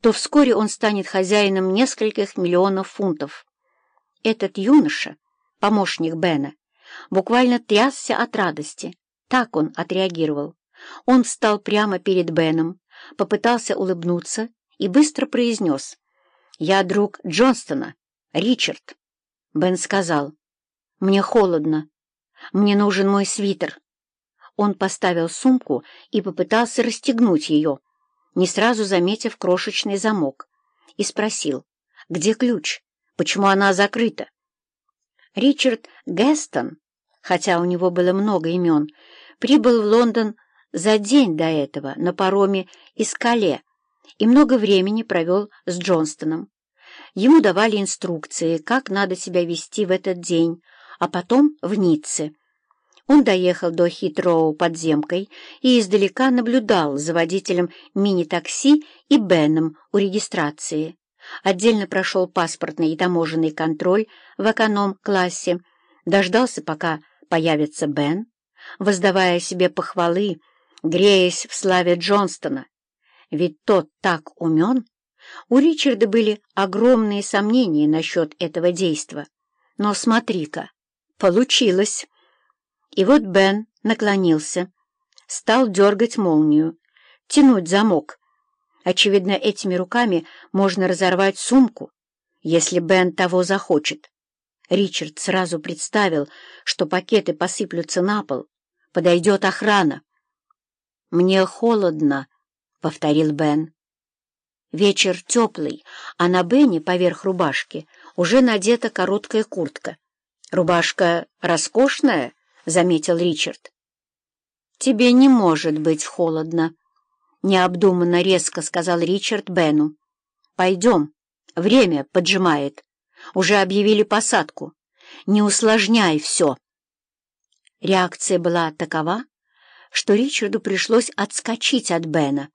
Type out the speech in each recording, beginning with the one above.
то вскоре он станет хозяином нескольких миллионов фунтов. Этот юноша, помощник Бена, буквально трясся от радости. Так он отреагировал. Он встал прямо перед Беном, попытался улыбнуться и быстро произнес. «Я друг Джонстона, Ричард». Бен сказал. «Мне холодно. Мне нужен мой свитер». Он поставил сумку и попытался расстегнуть ее, не сразу заметив крошечный замок, и спросил, где ключ, почему она закрыта. Ричард Гестон, хотя у него было много имен, прибыл в Лондон за день до этого на пароме из Кале и много времени провел с Джонстоном. Ему давали инструкции, как надо себя вести в этот день, а потом в Ницце. Он доехал до Хитроу подземкой и издалека наблюдал за водителем мини-такси и Беном у регистрации. Отдельно прошел паспортный и таможенный контроль в эконом-классе, дождался, пока появится Бен, воздавая себе похвалы, греясь в славе Джонстона. Ведь тот так умен. У Ричарда были огромные сомнения насчет этого действа. Но смотри-ка, получилось. И вот Бен наклонился, стал дергать молнию, тянуть замок. Очевидно, этими руками можно разорвать сумку, если Бен того захочет. Ричард сразу представил, что пакеты посыплются на пол, подойдет охрана. «Мне холодно», — повторил Бен. Вечер теплый, а на Бене поверх рубашки уже надета короткая куртка. «Рубашка роскошная?» — заметил Ричард. «Тебе не может быть холодно», — необдуманно резко сказал Ричард Бену. «Пойдем, время поджимает. Уже объявили посадку. Не усложняй все». Реакция была такова, что Ричарду пришлось отскочить от Бена,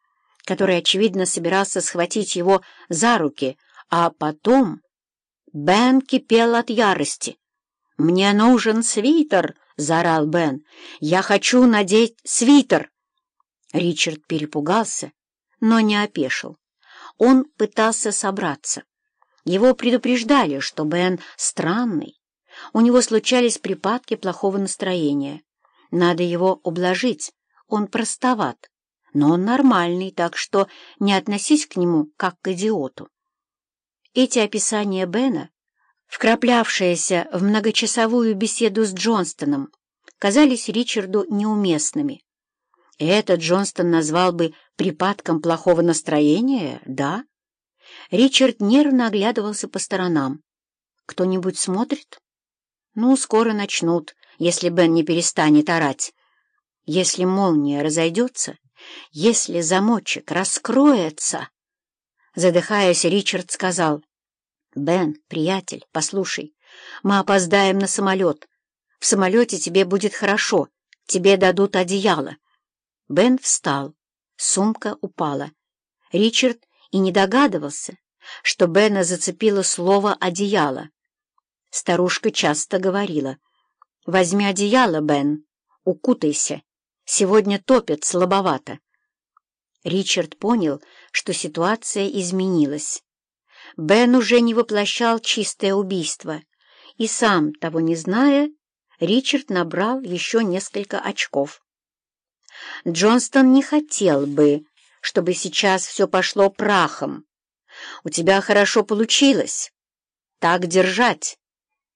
который, очевидно, собирался схватить его за руки, а потом... Бен кипел от ярости. «Мне нужен свитер!» — заорал Бен. «Я хочу надеть свитер!» Ричард перепугался, но не опешил. Он пытался собраться. Его предупреждали, что Бен странный. У него случались припадки плохого настроения. Надо его ублажить, он простоват, но он нормальный, так что не относись к нему как к идиоту. Эти описания Бена, вкраплявшиеся в многочасовую беседу с Джонстоном, казались Ричарду неуместными. И это Джонстон назвал бы припадком плохого настроения, да? Ричард нервно оглядывался по сторонам. Кто-нибудь смотрит? Ну, скоро начнут, если Бен не перестанет орать. Если молния разойдется, если замочек раскроется... Задыхаясь, Ричард сказал, «Бен, приятель, послушай, мы опоздаем на самолет. В самолете тебе будет хорошо, тебе дадут одеяло». Бен встал, сумка упала. Ричард и не догадывался, что Бена зацепило слово «одеяло». Старушка часто говорила — «Возьми одеяло, Бен, укутайся. Сегодня топят слабовато». Ричард понял, что ситуация изменилась. Бен уже не воплощал чистое убийство, и сам, того не зная, Ричард набрал еще несколько очков. Джонстон не хотел бы, чтобы сейчас все пошло прахом. У тебя хорошо получилось. Так держать.